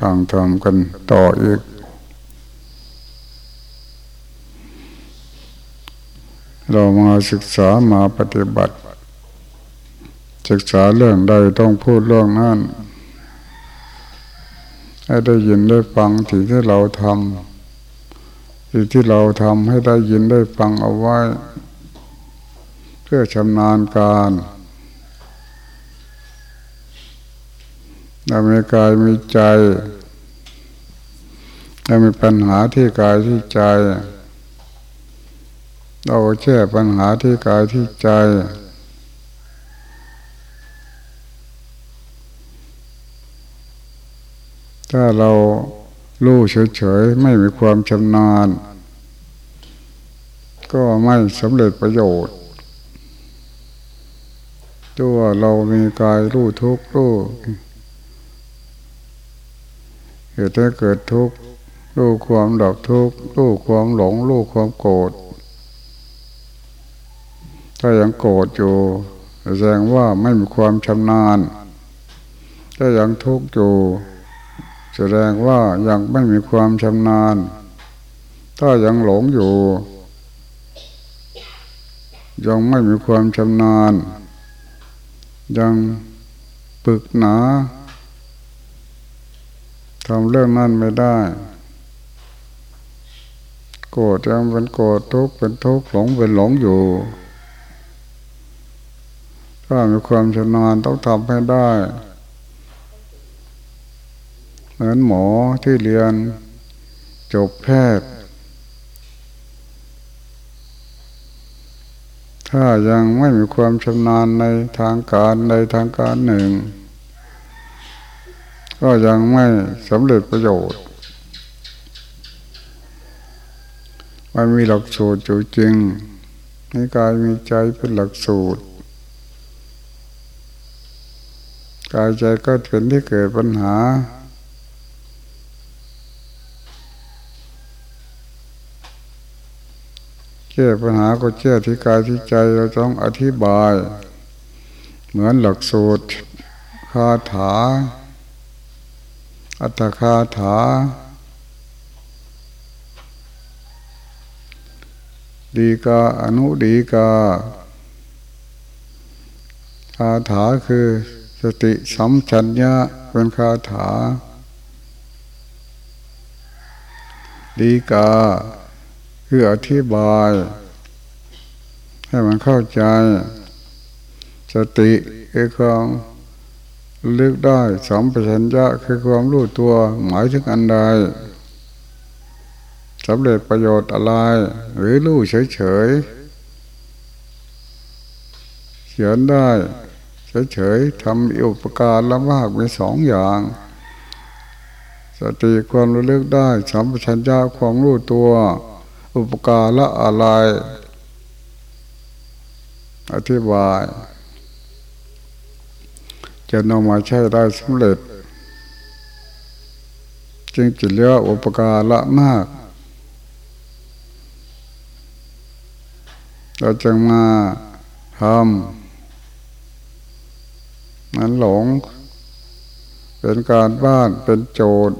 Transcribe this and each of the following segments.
ฟังทำกันต่ออีก เรามาศึกษามาปฏิบัติ ศึกษาเรื่องใดต้องพูดเรื่องนั้นให้ได้ยินได้ฟังที่ที่เราทำที่ที่เราทำให้ได้ยินได้ฟังเอาไว้ เพื่อชำนาญการ เรามีกายมีใจเรามีปัญหาที่กายที่ใจ เราแก้ปัญหาที่กายที่ใจถ้าเรารู้เฉยๆ ไม่มีความชำนาญ ก็ไม่สำเร็จประโยชน์ ตัวเรามีกายรู้ทุกข์รู้ เหตุให้เกิดทุกข์รู้ความดับทุกข์รู้ความหลงรู้ความโกรธถ้ายังโกรธอยู่แสดงว่าไม่มีความชำนาญ ถ้ายังทุกข์อยู่แสดงว่ายังไม่มีความชำนาญ ถ้ายังหลงอยู่ ยังไม่มีความชำนาญ ยังปึกหนาำเรื่องนั้นไม่ได้ โกรธยังเป็นโกรธทุกข์เป็นทุกข์หลงเป็นหลงอยู่ ถ้ามีความชำนาญต้องทำให้ได้ เหมือนหมอที่เรียนจบแพทย์ ถ้ายังไม่มีความชำนาญในทางการในทางการหนึ่ง ก็ยังไม่สำเร็จประโยชน์ มันมีหลักสูตรอยู่จริงในกายมีใจเป็นหลักสูตร กายใจก็เป็นที่เกิดปัญหาแก้ปัญหาก็แก้ที่กายที่ใจเราต้องอธิบาย เหมือนหลักสูตรคาถา อัตคาถา ดีกาอนุดีกาคาถาคือสติสัมชัญญะเป็นคาถา ดีกาคืออธิบาย ให้มันเข้าใจ สติคือความ ลึกได้สมปัญญะคือความรู้ตัวหมายถึงอันใดสำเร็จประโยชน์อะไร หรือรู้เฉยๆเขียนได้เฉยๆทำอุปการละมากมีสองอย่าง สติความระลึกได้สัมปชัญญะความรู้ตัว อุปการละอะไร อธิบาย จะนำมาใช้ได้สำเร็จ จึงจิตเรียอุปการะมาก เราจึงมาทำนั้นหลง เป็นการบ้านเป็นโจทย์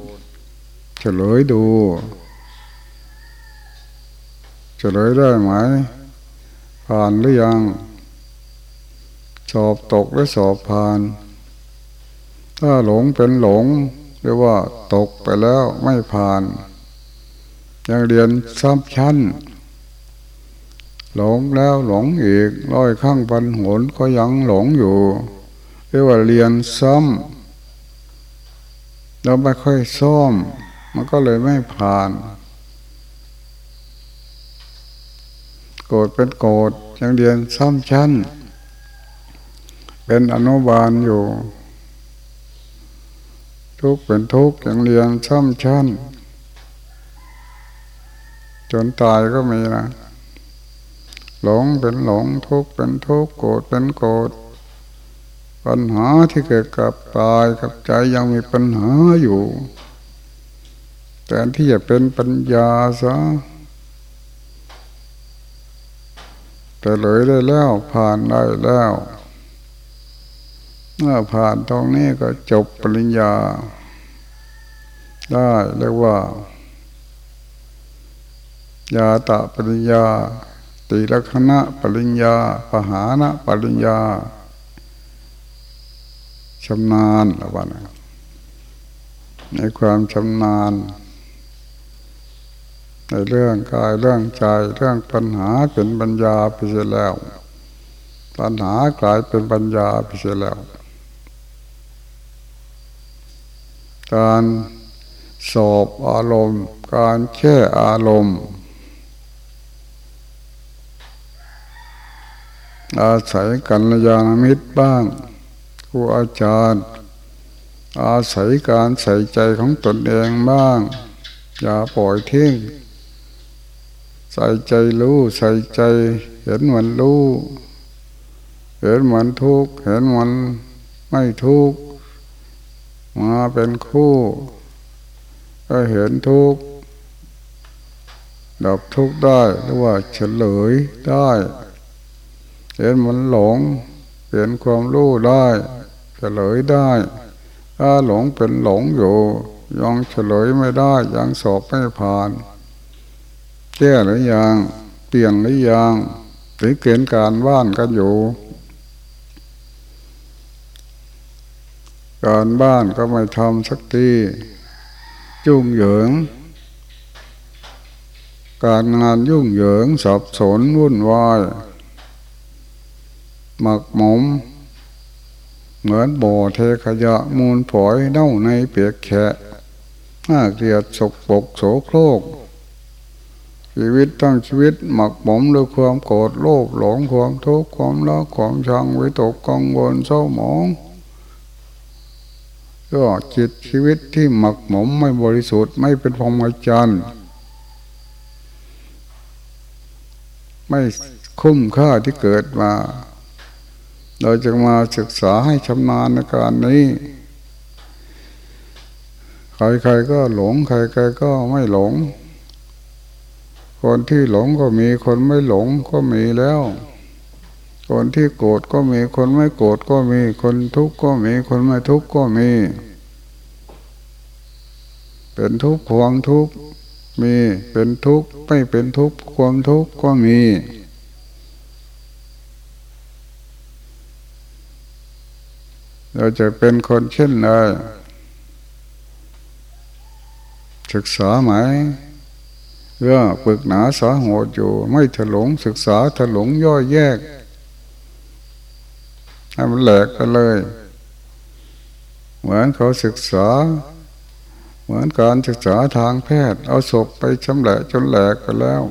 เฉลยดู เฉลยได้ไหม ผ่านหรือยัง สอบตกหรือสอบผ่าน ถ้าหลงเป็นหลงเรียกว่าตกไปแล้วไม่ผ่าน ยังเรียนซ้ำชั้น หลงแล้วหลงอีกร้อยข้างพันหนก็ยังหลงอยู่ เรียกว่าเรียนซ้ำเราไม่ค่อยซ่อม มันก็เลยไม่ผ่าน โกรธเป็นโกรธยังเรียนซ้ำชั้น เป็นอนุบาลอยู่ ทุกเป็นทุกอย่างเรียนช่ำชั้นจนตายก็มีนะหลงเป็นหลงทุกเป็นทุกโกรธเป็นโกรธปัญหาที่เกิดกับตายกับใจยังมีปัญหาอยู่แต่ที่จะเป็นปัญญาซะแต่เลยได้แล้วผ่านได้แล้ว เมื่อผ่านตรงนี้ก็จบปริญญา ได้เรียกว่า ยาตะปริญญาตีลักษณะปริญญาปหานะปริญญาชำนาญอะไรบ้าในความชำนาญ ในเรื่องกายเรื่องใจเรื่องปัญหาเป็นปัญญาไปเสียแล้ว ปัญหากลายเป็นปัญญาไปเสียแล้ว การสอบอารมณ์ การแช่อารมณ์ อาศัยกันยาณมิตรบ้างครูอาจารย์ อาศัยการใส่ใจของตนเองบ้าง อย่าปล่อยทิ้งใส่ใจรู้ใส่ใจเห็นมันรู้เห็นมันทุกข์เห็นมันไม่ทุกข์ มาเป็นคู่ ก็เห็นทุกข์ดับทุกข์ได้หรือว่าเฉลยได้ เห็นมันหลง เปลี่ยนความรู้ได้เฉลยได้ ถ้าหลงเป็นหลงอยู่ ยังเฉลยไม่ได้ ยังสอบไม่ผ่าน แก้หรือยัง เปลี่ยนหรือยังหรือเกณฑ์การบ้านกันอยู่ การบ้านก็ไม่ทำสักทีจุ่งเหยิง การงานยุ่งเหยิงสับสนวุ่นวายหมักหมม เหมือนบ่อเทขยะมูลฝอยเน่าในเปียกแฉะน่าเกลียดสกปกโสโครก ชีวิตตั้งชีวิตหมักหมมด้วยความโกรธโลภหลงความทุกข์ความรักความชังวิตกกังวลเศร้าหมอง ก็จิตชีวิตที่หมักหมมไม่บริสุทธิ์ไม่เป็นพรหมจรรย์ไม่คุ้มค่าที่เกิดมา เราจะมาศึกษาให้ชำนาญในการนี้ ใครๆก็หลง ใครๆก็ไม่หลง คนที่หลงก็มีคนไม่หลงก็มีแล้ว คนที่โกรธก็มี คนไม่โกรธก็มี คนทุกข์ก็มี คนไม่ทุกข์ก็มี เป็นทุกข์ความทุกข์มี เป็นทุกข์ไม่เป็นทุกข์ความทุกข์ก็มี เราจะเป็นคนเช่นไรศึกษาไหมเรื่องปึกหนาสาหัวอยู่ ไม่ถลงศึกษาถลงย่อยแยก ให้มันแหลกไปเลย เหมือนเขาศึกษา เหมือนการศึกษาทางแพทย์ เอาศพไปชำแหละจนแหลกไปแล้ว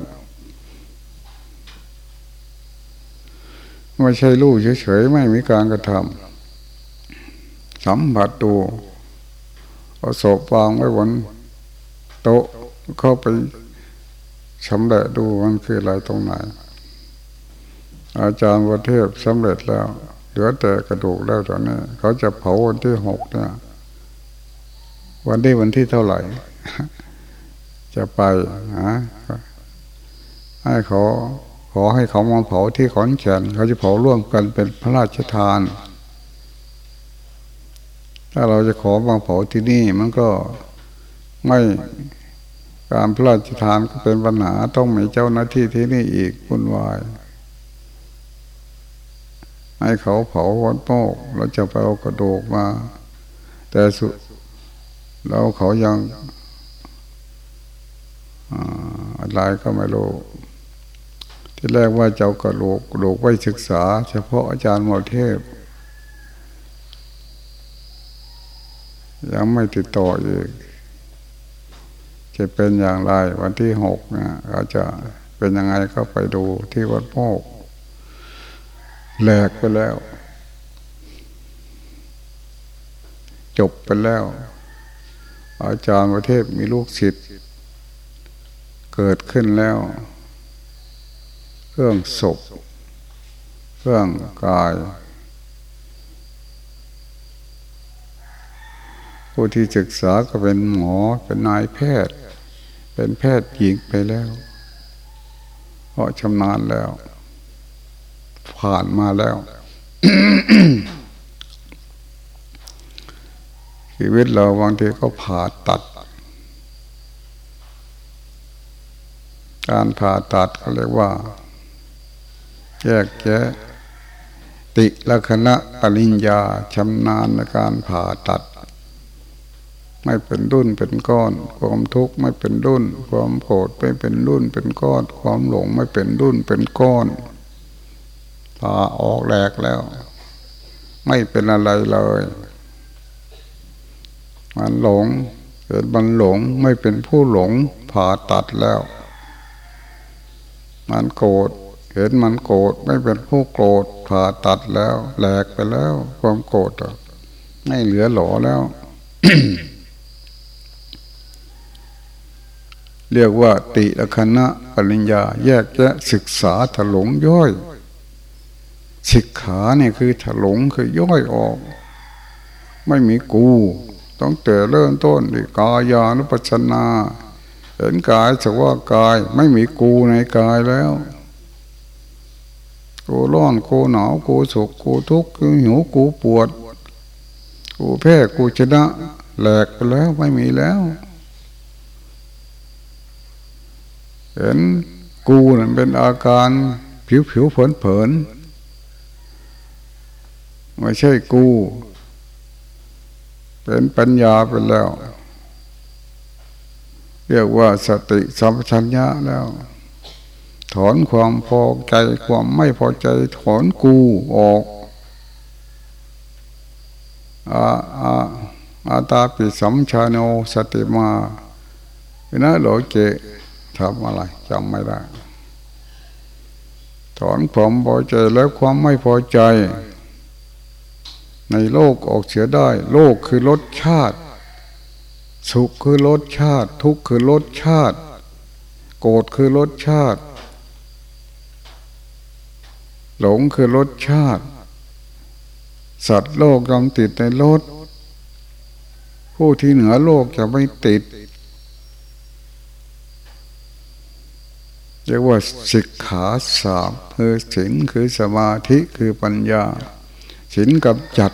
ไม่ใช่รู้เฉยๆไม่มีการกระทำสัมผัสดูเอาศพวางไว้บนโต๊ะเข้าไปสำเร็จดูมันคืออะไรตรงไหน อาจารย์วัเทพสำเร็จแล้ว เหลือแต่กระดูกแล้วตอนนี้เขาจะเผาวันที่หกเนี่ยวันที่วันที่เท่าไหร่ จะไปนะให้เขาขอให้เขามาเผาที่ขอนแก่นเขาจะเผาร่วมกันเป็นพระราชทาน ถ้าเราจะขอมาเผาที่นี่มันก็ไม่การพระราชทานก็เป็นปัญหาต้องมีเจ้าหน้าที่ที่นี่อีกวุ่นวาย ให้เขาเผาวันโมกเราจะไปเอากระดูกมา แต่สุดเราเขายังอะไรก็ไม่รู้ที่แรกว่าเจ้ากระดูกกระดูกไว้ศึกษา เฉพาะอาจารย์หมอเทพ ยังไม่ติดต่ออีก จะเป็นอย่างไรวันที่หกนะเขาจะเป็นยังไงก็ไปดูที่วัดโมก แหลกไปแล้ว จบไปแล้ว อาจารย์ประเทศมีลูกศิษย์เกิดขึ้นแล้วเครื่องศพเครื่องกายผู้ที่ศึกษาก็เป็นหมอเป็นนายแพทย์ เป็นแพทย์หญิงไปแล้ว เพราะชำนาญแล้ว ผ่านมาแล้ว ชีวิตเราบางทีก็ผ่าตัด การผ่าตัดเขาเรียกว่า แยกแยะติลักษณะปริญญาชำนาญในการผ่าตัด ไม่เป็นรุ่นเป็นก้อน ความทุกข์ไม่เป็นรุ่น ความโกรธไม่เป็นรุ่นเป็นก้อน ความหลงไม่เป็นรุ่นเป็นก้อน ผ่าออกแหลกแล้ว ไม่เป็นอะไรเลย มันหลงเกิดมันหลงไม่เป็นผู้หลงผ่าตัดแล้ว มันโกรธเห็นมันโกรธไม่เป็นผู้โกรธผ่าตัดแล้ว แหลกไปแล้ว ความโกรธไม่เหลือหลอแล้วเรียกว่าติลคณะปริญญาแยกแยะศึกษาถลงย่อย ศิกขาเนี่ยคือถลงคือย่อยออก ไม่มีกูต้องแต่เริ่มต้นที่กายานุปัชนาเห็นกายสักว่ากายไม่มีกูในกายแล้วกูร้อนกูหนาวกูสุขกูทุกข์กูหิวกูปวด กูแพ้กูชนะแหลกไปแล้วไม่มีแล้ว เห็นกูนั่นเป็นอาการผิวผิวเผินเผิน ไม่ใช่กู เป็นปัญญาไปแล้ว เรียกว่าสติสัมปชัญญะแล้ว ถอนความพอใจความไม่พอใจถอนกูออกอาอาอาตาปิสัมชาโนสติมาเนะโลเกทำอะไรจำไม่ได้ ถอนความพอใจแล้วความไม่พอใจ ในโลกออกเสียได้ โลกคือรสชาติ สุขคือรสชาติ ทุกข์คือรสชาติ โกรธคือรสชาติ หลงคือรสชาติ สัตว์โลกยอมติดในรสผู้ที่เหนือโลกจะไม่ติดเรียกว่าสิกขาสามคือศีลคือสมาธิคือปัญญา ศีลกับจัด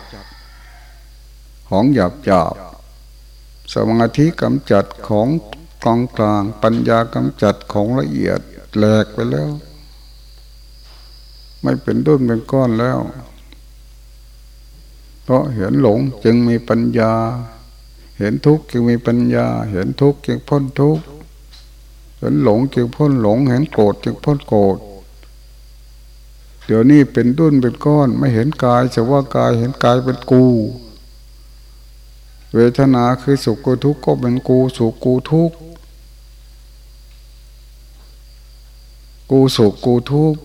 ของหยาบหยาบสมาธิกำจัดของกลางกลาง ปัญญากำจัดของละเอียดแหลกไปแล้ว ไม่เป็นด้นเป็นก้อนแล้ว เพราะเห็นหลงจึงมีปัญญา เห็นทุกข์จึงมีปัญญา เห็นทุกข์จึงพ้นทุกข์เห็นหลงจึงพ้นหลง เห็นโกรธจึงพ้นโกรธ เดี๋ยวนี้เป็นดุนเป็นก้อน ไม่เห็นกายแต่ว่ากายเห็นกายเป็นกู เวทนาคือสุขกูทุกข์ก็เป็นกูสุขกูทุกข์กูสุขกูทุกข์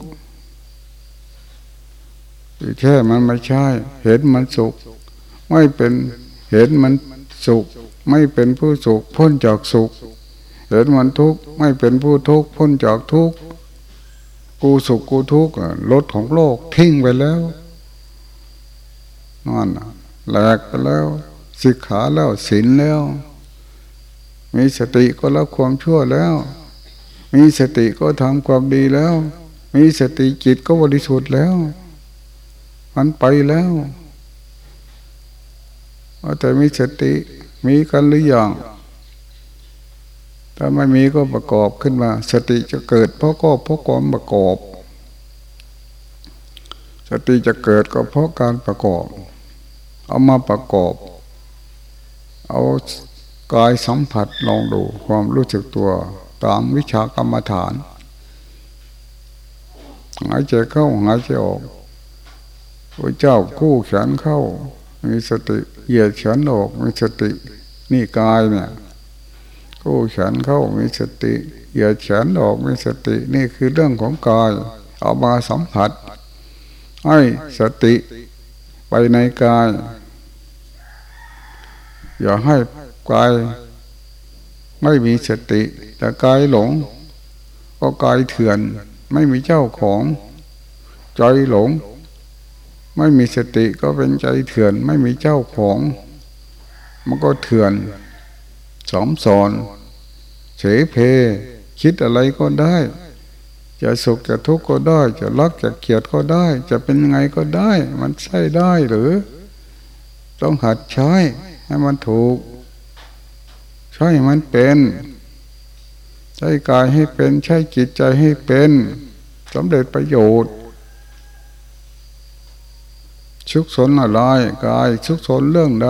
แค่มันไม่ใช่ เห็นมันสุข ไม่เป็นเห็นมันสุข ไม่เป็นผู้สุข พ้นจากสุข เห็นมันทุกข์ไม่เป็นผู้ทุกข์พ้นจากทุกข์ กูสุขกูทุกข์รถของโลกทิ้งไปแล้วนั่นแหลกไปแล้วสิกขาแล้วศีลแล้ว มีสติก็รับความชั่วแล้ว มีสติก็ทำความดีแล้ว มีสติจิตก็บริสุทธิ์แล้ว มันไปแล้วแต่มีสติมีกันหรือยัง ถ้าไม่มีก็ประกอบขึ้นมา สติจะเกิด เพราะก็เพราะความประกอบ สติจะเกิดก็เพราะการประกอบ เอามาประกอบ เอากายสัมผัสลองดูความรู้สึกตัวตามวิชากรรมฐานหายใจเข้าหายใจออกพระเจ้าคู่แขนเข้า มีสติเหยียดแขนออกมีสติ นี่กายเนี่ย กู้แขนเข้ามีสติอย่าแขนออกมีสตินี่คือเรื่องของกาย เอามาสัมผัสให้สติไปในกาย อย่าให้กายไม่มีสติ แต่กายหลง ก็กายเถื่อน ไม่มีเจ้าของใจหลง ไม่มีสติก็เป็นใจเถื่อน ไม่มีเจ้าของ มันก็เถื่อน สอมสอนเฉยเพ คิดอะไรก็ได้ จะสุขจะทุกข์ก็ได้ จะรักจะเกลียดก็ได้ จะเป็นยังไงก็ได้ มันใช่ได้หรือ ต้องหัดใช้ให้มันถูก ใช่มันเป็นใช้กายให้เป็นใช้จิตใจให้เป็นสำเร็จประโยชน์ชุกสนอะไรกายชุกสนเรื่องใด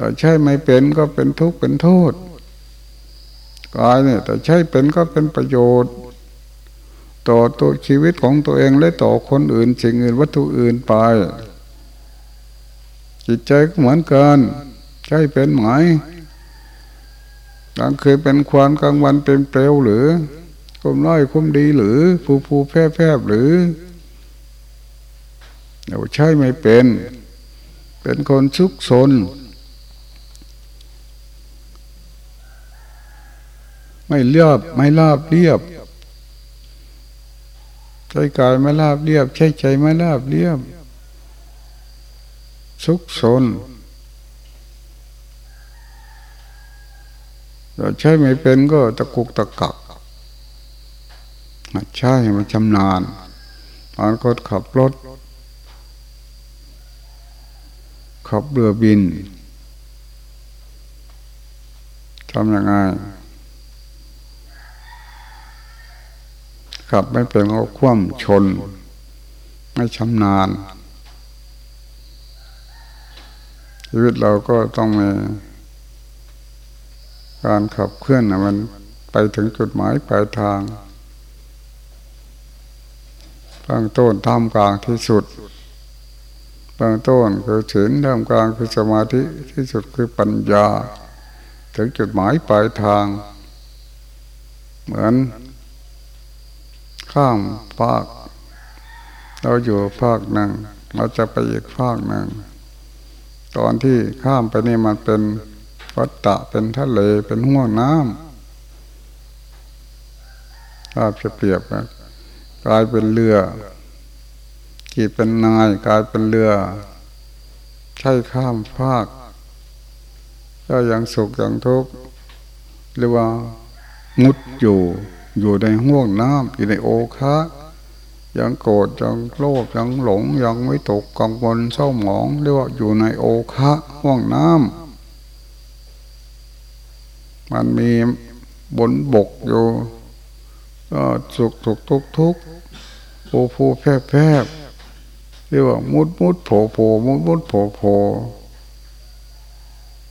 แต่ใช่ไม่เป็นก็เป็นทุกข์เป็นโทษกายเนี่ย แต่ใช่เป็นก็เป็นประโยชน์ ต่อตัวชีวิตของตัวเองและต่อคนอื่นสิ่งอื่นวัตถุอื่นไป จิตใจก็เหมือนกัน ใช่เป็นไหมกลางคืนเป็นควานกลางวันเป็นเปลวหรือคุ้มน้อยคุ้มดีหรือผู้ผู้แพร่แพร่หรือเราใช่ไม่เป็น เป็นคนชุกซน ไม่เรียบไม่ลาบเรียบใจกายไม่ลาบเรียบ ใช้ใจไม่ลาบเรียบ สุกซนเราใช้ไม่เป็นก็ตะกุกตะกักใช่มันชำนาญตอนก็ขับรถ ขับเรือบินทำยังไง ขับไม่เป็นก็คว่ำชน ไม่ชำนาญชีวิตเราก็ต้องมีการขับเคลื่อนนะมันไปถึงจุดหมายปลายทางตั้องต้นท่ามกลางที่สุดเบางต้นคือศีลท่ามกลางคือสมาธิที่สุดคือปัญญา ถึงจุดหมายปลายทาง เหมือน ข้ามภาค เราอยู่ภาคหนึ่ง เราจะไปอีกภาคหนึ่ง ตอนที่ข้ามไปนี่มันเป็นวัฏฏะเป็นทะเลเป็นห้วงน้ำถ้าจะเปรียบนะกลายเป็นเรือกี่เป็นนายกลายเป็นเรือ ใช่ข้ามภาคก็ยังสุขยังทุกข์หรือว่ามุดอยู่ อยู่ในห่วงน้ำอยู่ในโอคะยังโกรธยังโลภยังหลงยังไม่ตกกังวลเศร้าหมองเรียกว่าอยู่ในโอคะห่วงน้ำมันมีบนบกอยู่ก็สุขทุกทุกทุกโอผูแพรแพรเรียกว่ามุดมุดโผโผมุดมุดโผโผ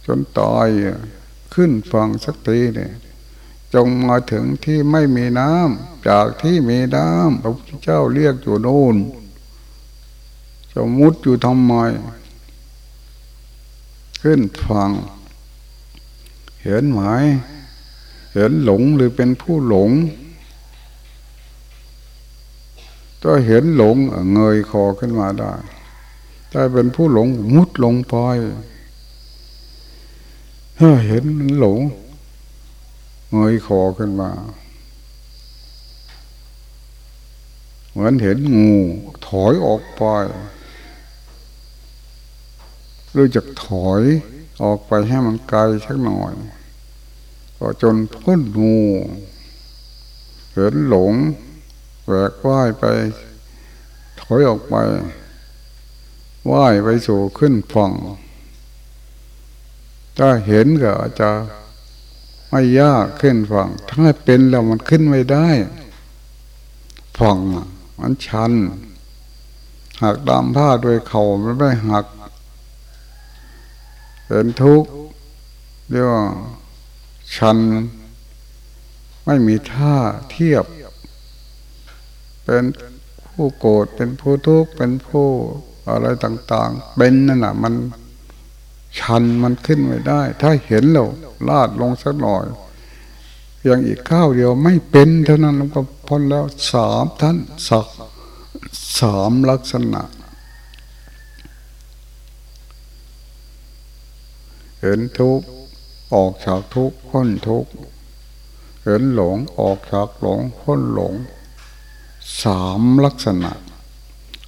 จนตายขึ้นฟังสักทีเนี่ย จงมาถึงที่ไม่มีน้ำจากที่มีน้ำพระพุทธเจ้าเรียกอยู่โน่นจะมุดอยู่ทำไม ขึ้นฟัง เห็นไหมเห็นหลงหรือเป็นผู้หลงถ้าเห็นหลงเงยคอขึ้นมาได้ถ้าเป็นผู้หลงมุดลงไปเห็นหลง เงยคอขึ้นมา เหมือนเห็นงูถอยออกไปรู้จักถอยออกไปให้มันไกลสักหน่อย ก็จนพ้นงูเห็นหลงแหวกว่ายไป ถอยออกไปว่ายไปสู่ขึ้นฝั่งถ้าเห็นก็อาจจะ ไม่ยากขึ้นฝั่ง ถ้าเป็นแล้วมันขึ้นไม่ได้ฝั่งมันชัน หักดามผ้าด้วยเข่ามันไม่หักเป็นทุกข์เรียกว่าชัน ไม่มีท่าเทียบ เป็นผู้โกรธเป็นผู้ทุกข์เป็นผู้อะไรต่าง ๆ เป็นนั่นแหะมัน ชันมันขึ้นไม่ได้ ถ้าเห็นเราลาดลงสักหน่อยเพียงอีกข้าวเดียวไม่เป็นเท่านั้นก็พ้นแล้วสามท่านสักสามลักษณะ เห็นทุกออกจากทุกพ้นทุกเห็นหลงออกจากหลงพ้นหลงสามลักษณะ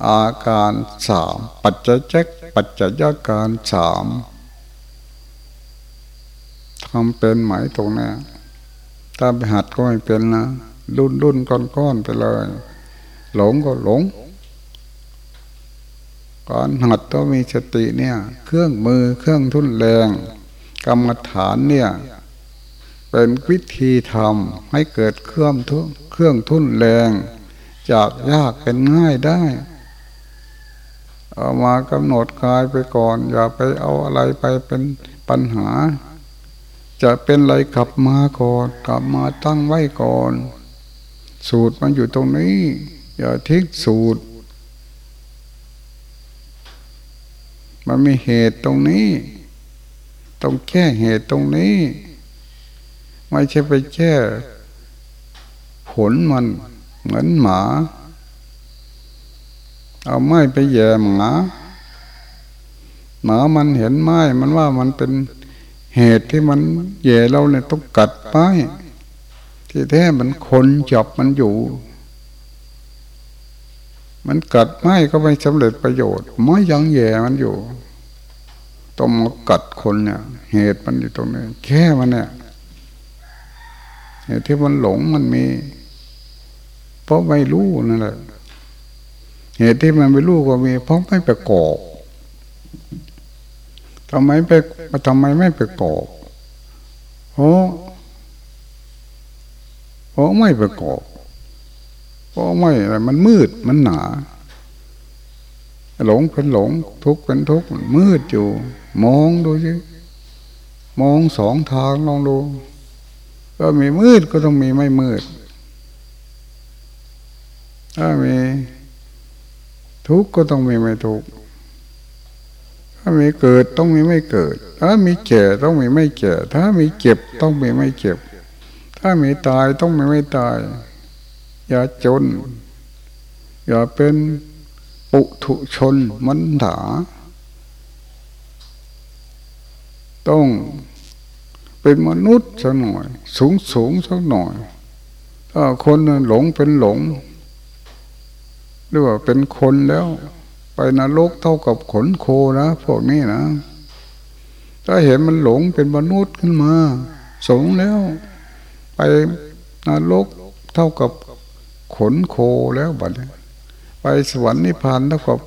อาการสามปัจจัยแจกปัจจัยการสาม ทำเป็นไหมตรงนี้ถ้าไปหัดก็ไม่เป็นนะดุนดุนก้อนก้อนไปเลย หลงก็หลงก่อนหัดต้องมีสติเนี่ย เครื่องมือเครื่องทุนแรง กรรมฐานเนี่ย เป็นวิธีทำให้เกิดเครื่องทุเครื่องทุนแรง จากยากเป็นง่ายได้ เอามากำหนดกายไปก่อน อย่าไปเอาอะไรไปเป็นปัญหา จะเป็นอะไรกลับมาก่อนกลับมาตั้งไว้ก่อน สูตรมันอยู่ตรงนี้ อย่าทิ้งสูตร มันมีเหตุตรงนี้ ต้องแก้เหตุตรงนี้ ไม่ใช่ไปแก้ผลมันเหมือนหมา เอาไม้ไปแย่หมาหมามันเห็นไม้มันว่ามันเป็น เหตุที่มันแย่เราเนี่ยต้องกัดไม้ที่แท้มันคนจับมันอยู่ มันกัดไม้ก็ไม่สำเร็จประโยชน์ไม่ยังแย่มันอยู่ต้องมากัดคนเนี่ย เหตุมันอยู่ตรงนี้แค่มันเนี่ยเหตุที่มันหลงมันมี เพราะไม่รู้นั่นแหละเหตุที่มันไม่รู้ก็มี เพราะไม่ประกอบ ทำไมไปทำไมไม่ปรกอบเพราะเพราะไม่ประกอบเพราะไม่อะไรมันมืดมันหนา หลงเป็นหลง ทุกข์เป็นทุกข์มืดอยู่ มองดูสิมองสองทางลองดูก็มีมืดก็ต้องมีไม่มืด ถ้ามีทุกข์ก็ต้องมีไม่ทุกข์ ถ้ามีเกิดต้องมีไม่เกิด ถ้ามีแก่ต้องมีไม่แก่ ถ้ามีเจ็บต้องมีไม่เจ็บ ถ้ามีตายต้องมีไม่ตาย อย่าจน อย่าเป็นปุถุชนมันถาต้องเป็นมนุษย์สักหน่อย สูงสูงสักหน่อยถ้าคนหลงเป็นหลงหรือว่าเป็นคนแล้ว ไปนรกเท่ากับขนโคนะพวกนี้นะ ถ้าเห็นมันหลงเป็นมนุษย์ขึ้นมาสูงแล้ว ไปนรกเท่ากับขนโคแล้วบัดไปสวรรค์นิพพานเท่ากับ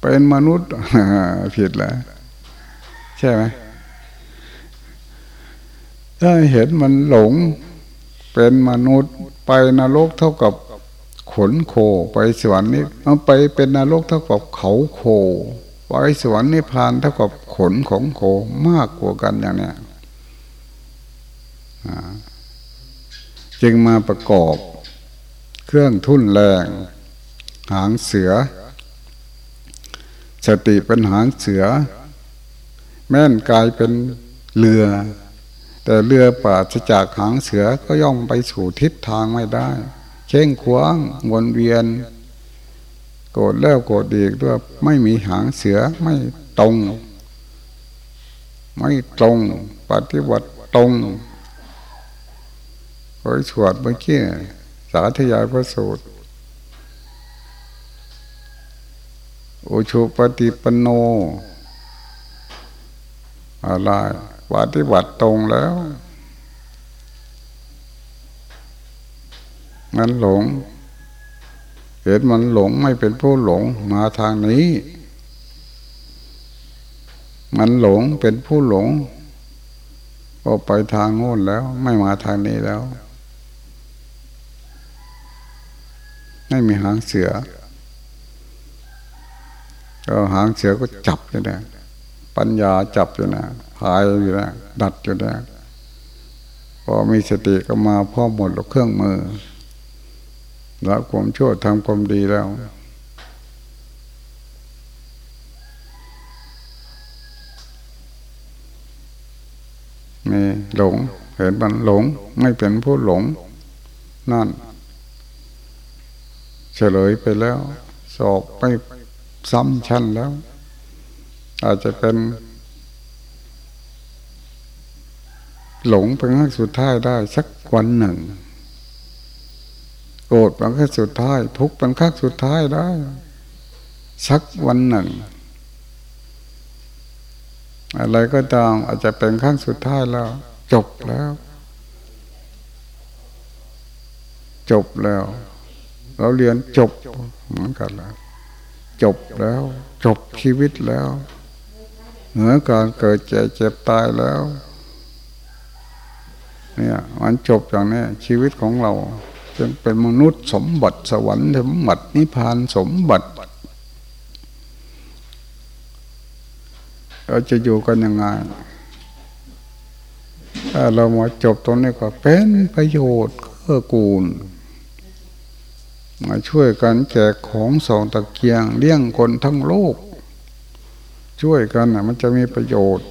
เป็นมนุษย์ผิดแล้วใช่ไหมถ้าเห็นมันหลง เป็นมนุษย์ไปนรกเท่ากับขนโคไปสวรรค์นี่เอาไปเป็นนรกเท่ากับเขาโคไปสวรรค์นิพพานเท่ากับขนของโคมากกว่ากันอย่างเนี้ยจึงมาประกอบ เครื่องทุ่นแรง หางเสือ สติเป็นหางเสือ แม่นกายเป็นเรือ แต่เรือปราศจากหางเสือก็ย่อมไปสู่ทิศทางไม่ได้ เช่งคว้างวนเวียน โกรธแล้วโกรธอีกด้วยไม่มีหางเสือไม่ตรง ไม่ตรงปฏิบัติตรงโอยสวดเมื่อกี้สาธยายพระสูตรอุชุปฏิปโนอะไร ปฏิบัติตรงแล้ว มันหลง เห็นมันหลงไม่เป็นผู้หลงมาทางนี้ มันหลงเป็นผู้หลงก็ไปทางโน้นแล้วไม่มาทางนี้แล้วไม่มีหางเสือก็หางเสือก็จับอยู่นะ ปัญญาจับอยู่นะพายอยู่นะดัดอยู่นะพอมีสติก็มาพ่อหมดเครื่องมือละความชั่วทำความดีแล้วมีหลง เห็นมันหลง ไม่เป็นผู้หลง นั่น เฉลยไปแล้ว สอบไปซ้ำชั้นแล้ว อาจจะเป็น หลงเป็นครั้งสุดท้ายได้สักวันหนึ่งโกรธเป็นครั้งสุดท้าย ทุกข์เป็นครั้งสุดท้ายได้ สักวันหนึ่ง อะไรก็ตามอาจจะเป็นครั้งสุดท้ายแล้ว จบแล้ว จบแล้ว เราเรียนจบเหมือนกันแล้วจบแล้ว จบชีวิตแล้ว เหนือการเกิดเจ็บเจ็บตายแล้ว เนี่ยมันจบอย่างนี้ชีวิตของเราจึงเป็นมนุษย์สมบัติสวรรค์สมบัตินิพพานสมบัติเราจะอยู่กันยังไงถ้าเรามาจบตรงนี้ก็เป็นประโยชน์เกื้อกูล มาช่วยกันแจกของสองตะเกียงเลี้ยงคนทั้งโลก ช่วยกันนะมันจะมีประโยชน์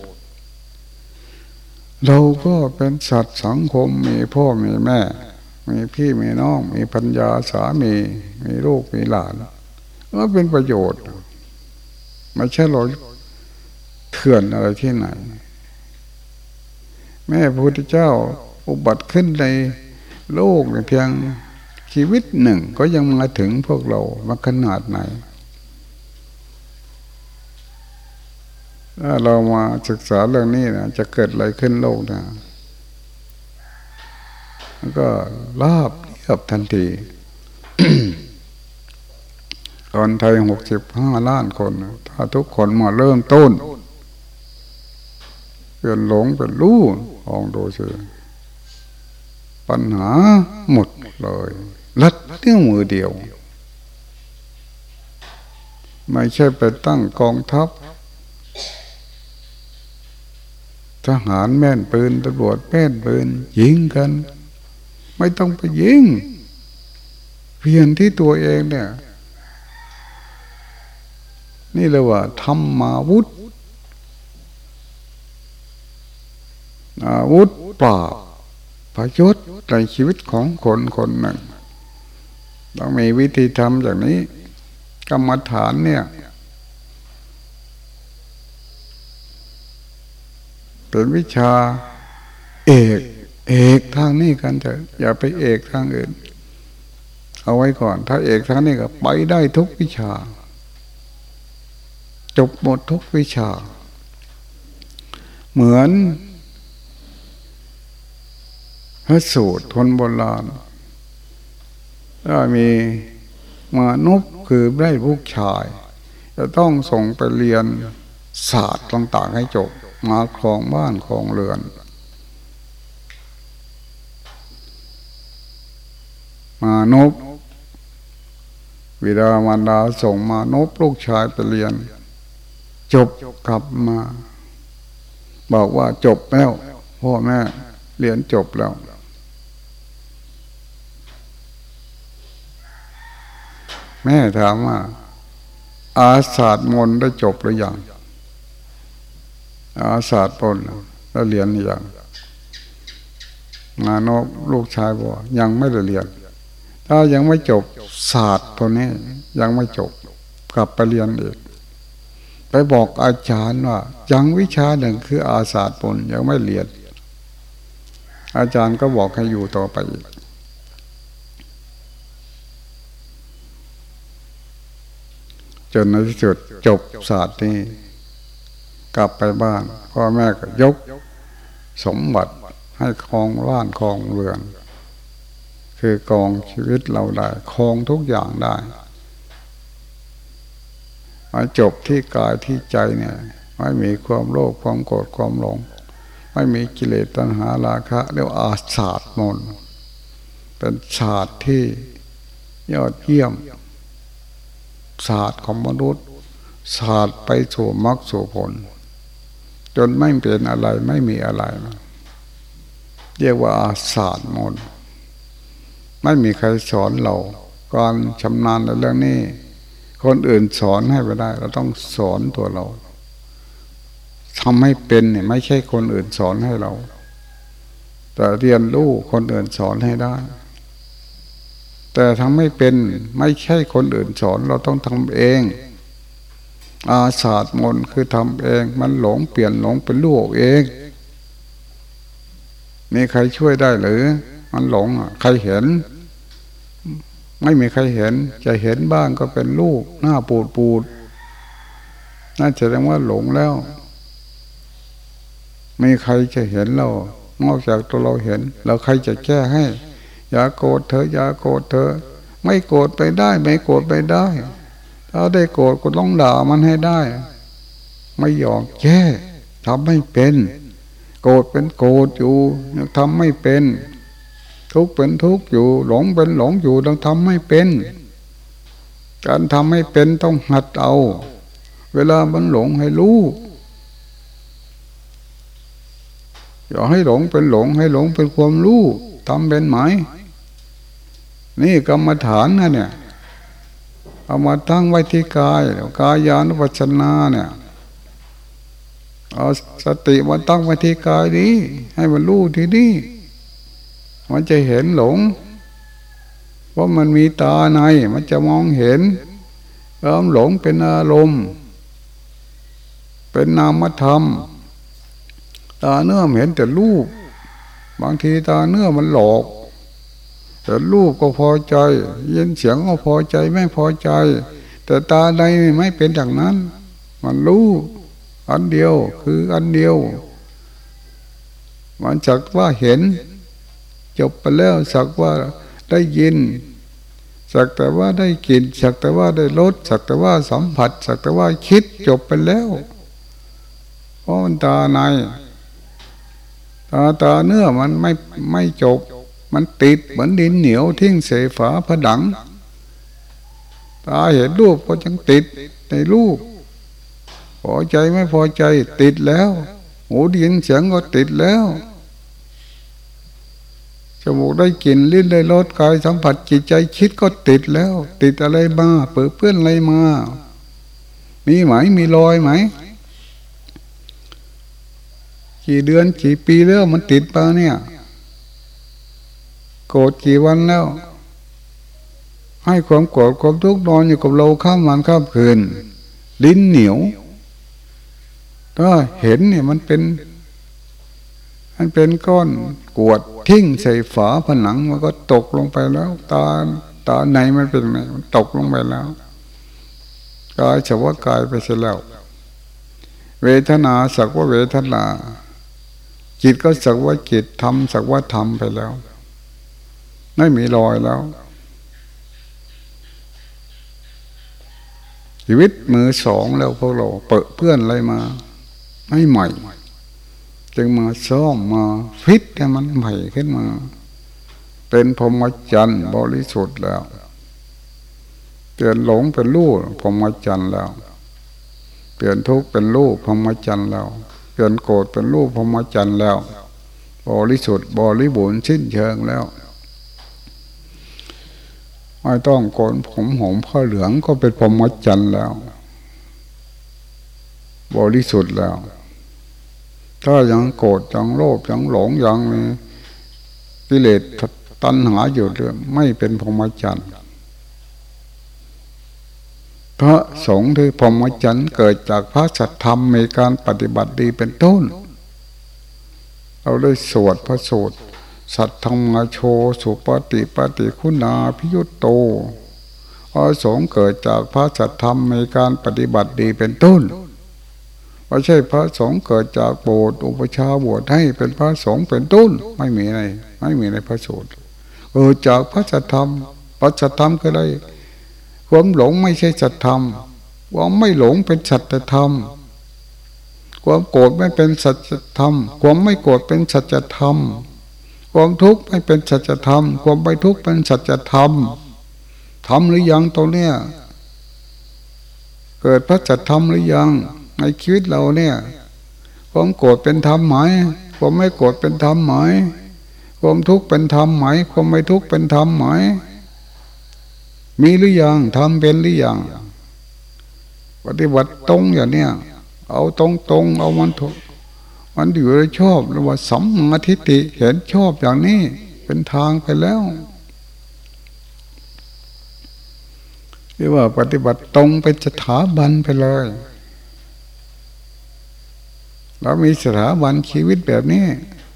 เราก็เป็นสัตว์สังคมมีพ่อมีแม่ มีพี่มีน้อง มีพัญญาสามี มีลูกมีหลานก็เป็นประโยชน์ไม่ใช่เราเถื่อนอะไรที่ไหน แม่พระพุทธเจ้าอุบัติขึ้นในโลกเพียงชีวิตหนึ่งก็ยังมาถึงพวกเรามาขนาดไหน ถ้าเรามาศึกษาเรื่องนี้นะจะเกิดอะไรขึ้นโลกนะมันก็ลาบเรียบทันทีคนไทยหกสิบห้าล้านคน ถ้าทุกคนมาเริ่มต้น เปลี่ยนหลงเป็นรู้ลองดูสิปัญหาหมดเลย ลัดเที่ยวมือเดียว ไม่ใช่ไปตั้งกองทัพ ทหารแม่นปืนตำรวจแม่นปืนยิงกัน ไม่ต้องไปยิง เพียงที่ตัวเองเนี่ย นี่เลยว่าทำมาวุธอาวุธปราบพยศในชีวิตของคนคนหนึ่ง ต้องมีวิธีทำอย่างนี้ กรรมฐานเนี่ย เป็นวิชาเอก เอกทางนี้กันเถอะอย่าไปเอกทางอื่น เอาไว้ก่อน ถ้าเอกทางนี้ก็ไปได้ทุกวิชา จบหมดทุกวิชา เหมือนพระสูตรทนโบราณถ้ามีมนุษย์คือได้ผู้ชาย จะต้องส่งไปเรียนศาสตร์ต่างๆให้จบ มาครองบ้านครองเรือน มานบวิดามารดาส่งมานบลูกชายไปเรียน จบกลับมา บอกว่าจบแล้วพ่อแม่เรียนจบแล้วแม่ถามว่าอาศาสตร์มนได้จบหรือยัง อาศาสตร์ปนแล้วเรียนอยังงานกลูกชายบอกยังไม่ได้เรียน ถ้ายังไม่จบศาสตร์ตัวนี้ยังไม่จบกลับไปเรียนอีกไปบอกอาจารย์ว่ายังวิชาหนึ่งคืออาศาสตร์ปนยังไม่เรียน อาจารย์ก็บอกให้อยู่ต่อไปอีกจนในที่สุดจบศาสตร์นี้ กลับไปบ้านพ่อแม่ก็ยกสมบัติให้คลองล้านคลองเรือน คือกองชีวิตเราได้คลองทุกอย่างได้มาจบที่กายที่ใจเนี่ยไม่มีความโลภความโกรธความหลง ไม่มีกิเลสตัณหาราคะเรียกอาศาสตร์มนเป็นศาสตร์ที่ยอดเยี่ยมศาสตร์ของมนุษย์ศาสตร์ไปสู่มรรคสู่ผล จนไม่เป็นอะไรไม่มีอะไรนะเรียกว่าศาสตร์มนไม่มีใครสอนเราการชำนาญในเรื่องนี้ คนอื่นสอนให้ไปได้ เราต้องสอนตัวเราทำให้เป็นเนี่ยไม่ใช่คนอื่นสอนให้เรา แต่เรียนรู้คนอื่นสอนให้ได้ แต่ทำไม่เป็นไม่ใช่คนอื่นสอนเราต้องทำเอง อาศาสตร์มนคือทำเอง มันหลงเปลี่ยนหลงเป็นลูกเองมีใครช่วยได้หรือ มันหลงอะ ใครเห็น ไม่มีใครเห็น จะเห็นบ้างก็เป็นลูกหน้าปูดปูดน่าจะเรียกว่าหลงแล้วมีใครจะเห็นเรา นอกจากตัวเราเห็นแล้วใครจะแก้ให้ อย่าโกรธเธออย่าโกรธเธอ ไม่โกรธไปได้ ไม่โกรธไปได้ ถ้าได้โกรธก็ต้องด่ามันให้ได้ ไม่ยอมแก้ทำไม่เป็น โกรธเป็นโกรธอยู่ยังทำไม่เป็น ทุกเป็นทุกอยู่ หลงเป็นหลงอยู่ต้องทำไม่เป็น การทำให้เป็นต้องหัดเอา เวลามันหลงให้รู้อย่าให้หลงเป็นหลงให้หลงเป็นความรู้ทำเป็นไหม นี่กรรมฐานนะเนี่ย เอามาตั้งไว้ที่กายกายานุปัชนาเนี่ยเอาสติมาตั้งไว้ที่กายนี้ ให้มันรู้ที่นี่มันจะเห็นหลง เพราะมันมีตาในมันจะมองเห็นเริ่มหลงเป็นอารมณ์ เป็นนามธรรม ตาเนื้อเห็นแต่รูป บางทีตาเนื้อมันหลอก แต่รูปก็พอใจ ยินเสียงก็พอใจไม่พอใจ แต่ตาในไม่เป็นอย่างนั้น มันรู้อันเดียวคืออันเดียว มันสักว่าเห็น จบไปแล้วสักว่าได้ยินสักแต่ว่าได้กินสักแต่ว่าได้รสสักแต่ว่าสัมผัส สักแต่ว่าคิดจบไปแล้วเพราะมันตาในตาตาเนื้อมันไม่ไม่จบ มันติดเหมือนดินเหนียวทิ้งเสฝาผดัง ตาเห็นรูปก็ยังติดในรูป พอใจไม่พอใจติดแล้ว หูดินเสียงก็ติดแล้วจมูกได้กลิ่นลิ้นได้รสกายสัมผัสจิตใจคิดก็ติดแล้ว ติดอะไรมาเปื้อเพื่อนอะไรมา มีไหมมีรอยไหม กี่เดือนกี่ปีแล้วมันติดมาเนี่ย โกรธกี่วันแล้ว ให้ความโกรธความทุกข์นอนอยู่กับเราข้ามวันข้ามคืน ลิ้นเหนียวถ้าเห็นเนี่ยมันเป็น มันเป็นก้อนกวดทิ้งใส่ฝาผนังมันก็ตกลงไปแล้ว ตาตาในมันเป็นไงมันตกลงไปแล้วกายเฉพาะกายไปเสียแล้ว เวทนาสักว่าเวทนาจิตก็สักว่าจิตทำสักว่าทำไปแล้ว ไม่มีรอยแล้ว ชีวิตมือสองแล้วพวกเราเปิดเพื่อนอะไรมาให้ใหม่ จึงมาซ่อมมาฟิตให้มันใหม่ขึ้นมา เป็นพรหมจรรย์บริสุทธิ์แล้วเปลี่ยนหลงเป็นรูปพรหมจรรย์แล้ว เปลี่ยนทุกข์เป็นรูปพรหมจรรย์แล้วเกินโกรธเป็นรูปพรหมจรรย์แล้ว บริสุทธิ์บริบูรณ์สิ้นเชิงแล้ว ไม่ต้องโกนผมหอมผ้าเหลืองก็เป็นพรหมจรรย์แล้ว บริสุทธิ์แล้ว ถ้ายังโกรธยังโลภยังหลงยังมีกิเลสตัณหาอยู่เรื่องไม่เป็นพรหมจรรย์พระสงฆ์ที่พรหมจรรย์เกิดจากพระสัทธรรมมีการปฏิบัติดีเป็นต้น เราได้สวดพระสูตร สัทธรรมโชสุปฏิปฏิคุณาพิยุตโตพระสงเกิดจากพระสัทธรรมมีการปฏิบัติดีเป็นต้นไม่ใช่พระสงฆ์เกิดจากโบสถ์อุปชาบวชให้เป็นพระสงฆ์เป็นต้นไม่มีในไม่มีในพระสูตรเกิดจากพระสัทธรรมพระสัทธรรมคืออะไรความหลงไม่ใช่สัจธรรมความไม่หลงเป็นสัจธรรมความโกรธไม่เป็นสัจธรรม ความไม่โกรธเป็นสัจธรรม ความทุกข์ไม่เป็นสัจธรรม ความไม่ทุกข์เป็นสัจธรรมทำหรือยังตัวเนี้ยเกิดพระจัตธรรมหรือยัง ในชีวิตเราเนี่ย ความโกรธเป็นธรรมไหมความไม่โกรธเป็นธรรมไหมความทุกข์เป็นธรรมไหมความไม่ทุกข์เป็นธรรมไหมมีหรือยังทำเป็นหรือยังปฏิบัติตรงอย่างเนี้ยเอาตรงตรงเอามันถูก มันอยู่ในชอบหรือว่าสัมมาทิฏฐิเห็นชอบอย่างนี้เป็นทางไปแล้วเรียกว่าปฏิบัติตรงเป็นสถาบันไปเลยเรามีสถาบันชีวิตแบบนี้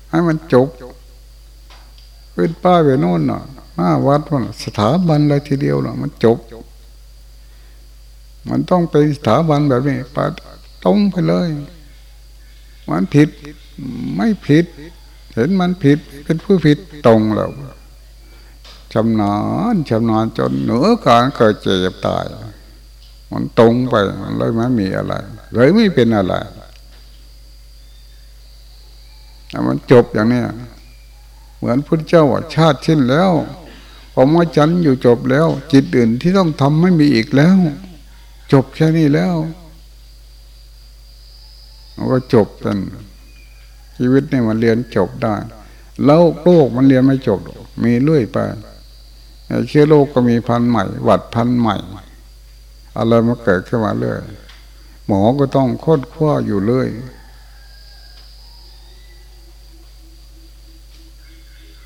ให้มันจบเป็นป้ายไปโน่นน่ะหน้าวัดมันสถาบันเลยทีเดียวนะมันจบ มันต้องเป็นสถาบันแบบนี้ปตรงไปเลย มันผิดไม่ผิด เห็นมันผิดเป็นผู้ผิดตรงแล้วชำนาญชำนาญจนเหนือการเกิดเจ็บตาย มันตรงไปมันเลยไม่มีอะไรเลยไม่เป็นอะไรมันจบอย่างนี้เหมือนพุทธเจ้าว่าชาติสิ้นแล้วผมว่าฉันอยู่จบแล้ว จิตอื่นที่ต้องทำไม่มีอีกแล้ว จบแค่นี้แล้ว มันก็จบเป็นชีวิตนี่มันเรียนจบได้แล้วโลกมันเรียนไม่จบ มีเรื่อยไปเชื้อโรคก็มีพันใหม่ หวัดพันใหม่อะไรมาเกิดขึ้นมาเรื่อยหมอก็ต้องค้นคว้าอยู่เรื่อย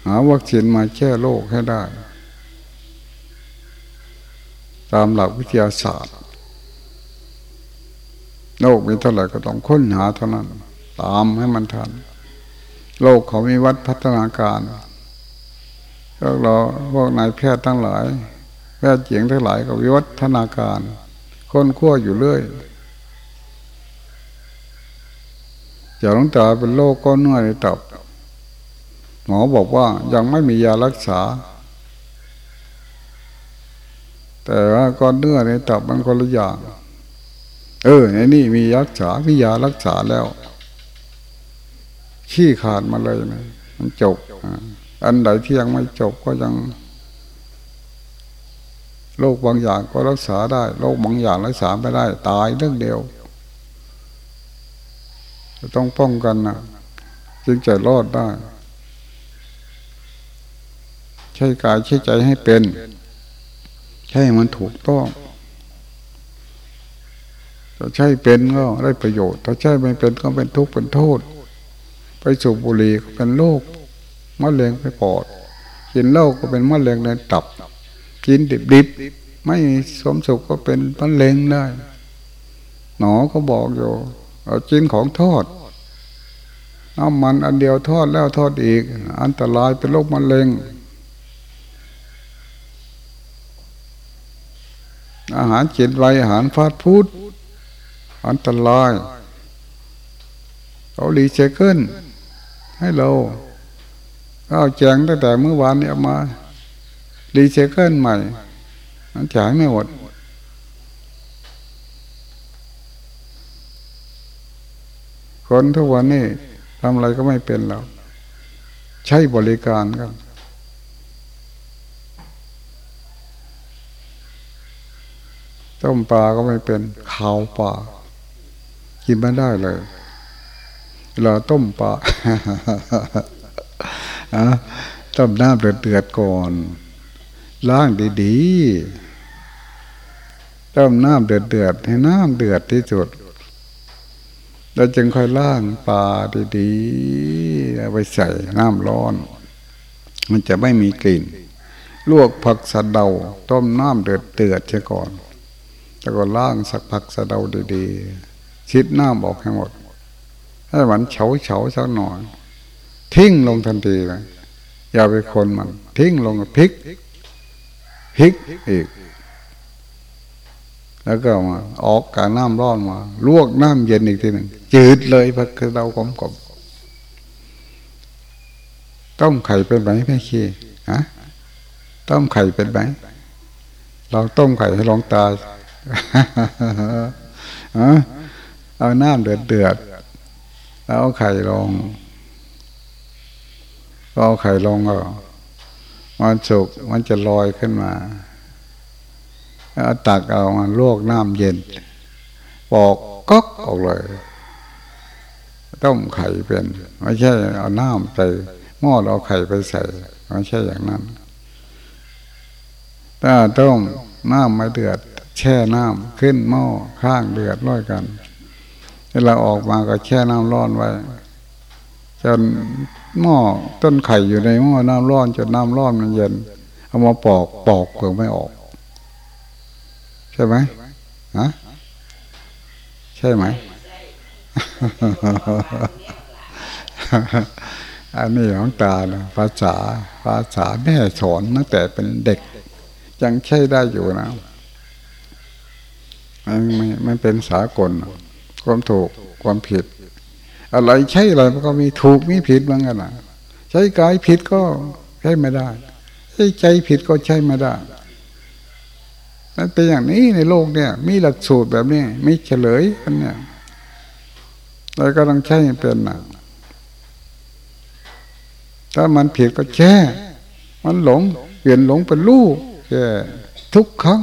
หาวัคซีนมาแก้โรคให้ได้ ตามหลักวิทยาศาสตร์ โลกมีเท่าไหร่ก็ต้องค้นหาเท่านั้น ตามให้มันทัน โลกเขามีวัดพัฒนาการพวกเราพวกนายแพทย์ทั้งหลาย แพทย์หญิงทั้งหลายก็วิวัฒนาการ ค้นคว้าอยู่เรื่อยอย่าลงตาเป็นโรคก้อนเนื้อในตับหมอบอกว่ายังไม่มียารักษา แต่ว่าก้อนเนื้อในตับมันคนละอย่าง เออในนี่มีรักษามียารักษาแล้ว ขี้ขาดมาเลยนะมันจบ อันใดที่ยังไม่จบก็ยังโรคบางอย่างก็รักษาได้โรคบางอย่างรักษาไม่ได้ ตายเรื่องเดียวจะต้องป้องกันนะจึงจะรอดได้ ใช้กายใช้ใจให้เป็น ใช่มันถูกต้อง ถ้าใช่เป็นก็ได้ประโยชน์ ถ้าใช่ไม่เป็นก็เป็นทุกข์เป็นโทษ ไปสูบบุหรี่ก็เป็นโรคมะเร็งไปปอด กินเหล้าก็เป็นมะเร็งในตับ กินดิบๆไม่สมสุขก็เป็นมะเร็งได้ หนอก็บอกอยู่เอากินของทอดน้ำมันอันเดียวทอดแล้วทอดอีก อันตรายเป็นโรคมะเร็ง อาหารเจ็ดไวอาหารฟาสต์ฟู้ด อันตรายเขารีเชคเกิลให้เราก็แจงตั้งแต่เมื่อวานเนี่ยมารีเชคเกิลใหม่มันจ่ายไม่หมดคนทุกวันนี้ทำอะไรก็ไม่เป็นแล้ว ใช้บริการครับต้มปลาก็ไม่เป็นข้าวปลา กินไม่ได้เลยเราต้มปลาต้มน้ำเดือดๆก่อน ล้างดีๆ ต้มน้ำเดือดๆให้น้ำเดือดที่สุดเราจึงค่อยล่างปลาดีๆเอาไปใส่น้ำร้อน มันจะไม่มีกลิ่น ลวกผักสะเดา ต้มน้ำเดือดเดือดเช่ก่อน แล้วก็ล่างสักผักสะเดาดีๆ ชิดหน้ำออกให้หมด ให้มันเฉาเฉาสักหน่อยทิ้งลงทันทีเลยอย่าไปคนมัน ทิ้งลงพริกพริกอีก แล้วก็มา ออกกาน้ำร้อนมา ลวกน้ำเย็นอีกทีหนึ่งจืดเลยพักเรากลมกลมต้มไข่เป็นไหมไม่ขี้ฮะต้มไข่เป็นไหมเราต้มไข่ให้ลองตา เอาน้ำเดือดเดือดแล้วเอาไข่ลงเอาไข่ลงก็มันสุกมันจะลอยขึ้นมาเอาตักเอามาลวกน้ำเย็น ปอกก๊อกออกเลย ต้มไข่เป็น ไม่ใช่เอาน้ำใส่หม้อเอาไข่ไปใส่ไม่ใช่อย่างนั้น ถ้าต้มน้ำไม่เดือด แช่น้ำขึ้นหม้อข้างเดือดร้อยกัน เวลาออกมาก็แช่น้ำร้อนไว้ จนหม้อต้นไข่อยู่ในหม้อน้ำร้อนจนน้ำร้อนมันเย็น เอามาปอกปอกเปลือกไม่ออก ใช่ไหมฮะใช่ไหมอันนี้ของตานะภาษาภาษาแม่สอนตั้งแต่เป็นเด็ก ยังใช้ได้อยู่นะมันไม่ไม่เป็นสากล ความถูกความผิด อะไรใช่อะไรมันก็มีถูกมีผิดเหมือนกันนะใช้กายผิดก็ใช้ไม่ได้ใช้ใจผิดก็ใช้ไม่ได้มันเป็นอย่างนี้ในโลกเนี่ย มีหลักสูตรแบบนี้มีเฉลยกันเนี่ยเราก็ต้องใช้เป็นนะถ้ามันผิดก็แก้มันหลง เปลี่ยนหลงเป็นลูกแก้ทุกครั้ง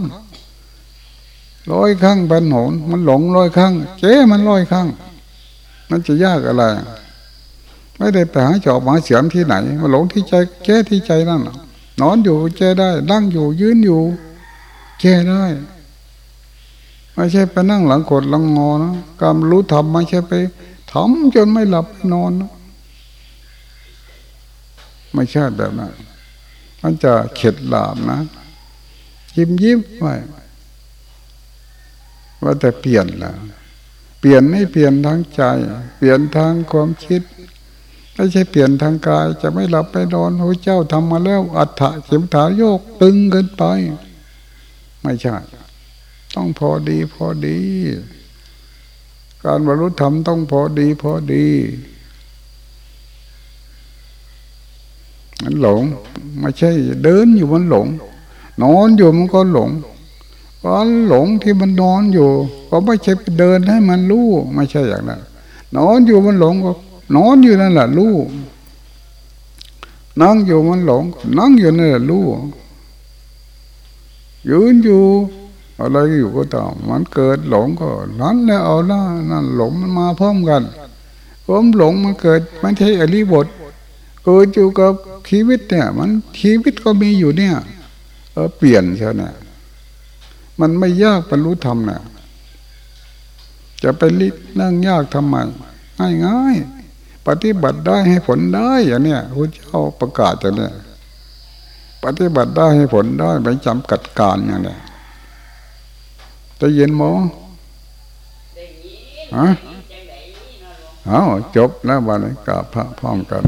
ร้อยครั้งเป็นหนมันหลงร้อยครั้งแก้มันร้อยครั้งมันจะยากอะไร ไม่ได้ไปหาจอบหาเสียมที่ไหนมาหลงที่ใจแก้ที่ใจนั่นนอนอยู่แก้ได้นั่งอยู่ยืนอยู่แก้ได้ไม่ใช่ไปนั่งหลังกดหลังงอนะการรู้ธรรมไม่ใช่ไปทำจนไม่หลับนอนนะไม่ใช่แบบนั้นมันจะเข็ดหลาบนะยิ้มยิ้มไว้ ว่าแต่เปลี่ยนละเปลี่ยนไม่เปลี่ยนทางใจ เปลี่ยนทางความคิดไม่ใช่เปลี่ยนทางกาย จะไม่หลับไปนอนพระเจ้าทำมาแล้ว อัฏฐะเข็มถาโยกตึงเกินไป ไม่ใช่ ต้องพอดีพอดี การบรรลุธรรมต้องพอดีพอดีมันหลง ไม่ใช่ เดินอยู่มันหลง นอนอยู่มันก็หลง ก็หลงที่มันนอนอยู่ ก็ไม่ใช่เดินให้มันรู้ไม่ใช่อย่างนั้นนอนอยู่มันหลงก็นอนอยู่นั่นแหละรู้นั่งอยู่มันหลง นั่งอยู่นั่นแหละรู้ยืนอยู่อะไรอยู่ก็ตามมันเกิดหลงก็นั้นแล้วเอาละนั่นหลงมันมาพร้อมกันความหลงมันเกิดไม่ใช่อริบทเกิดอยู่กับชีวิตเนี่ย มันชีวิตก็มีอยู่เนี่ยเออเปลี่ยนใช่ไหม มันไม่ยากบรรลุธรรมนะจะไปลินั่งยากทำไมง่ายง่ายปฏิบัติได้ให้ผลได้อย่างเนี้ยพระเจ้าประกาศอย่างเนี้ยปฏิบัติได้ให้ผลได้ไม่จำกัดการอย่างเนี้ยจะเย็นโมฮะเอาจบแล้ววันนี้กราบพระพร้อมกัน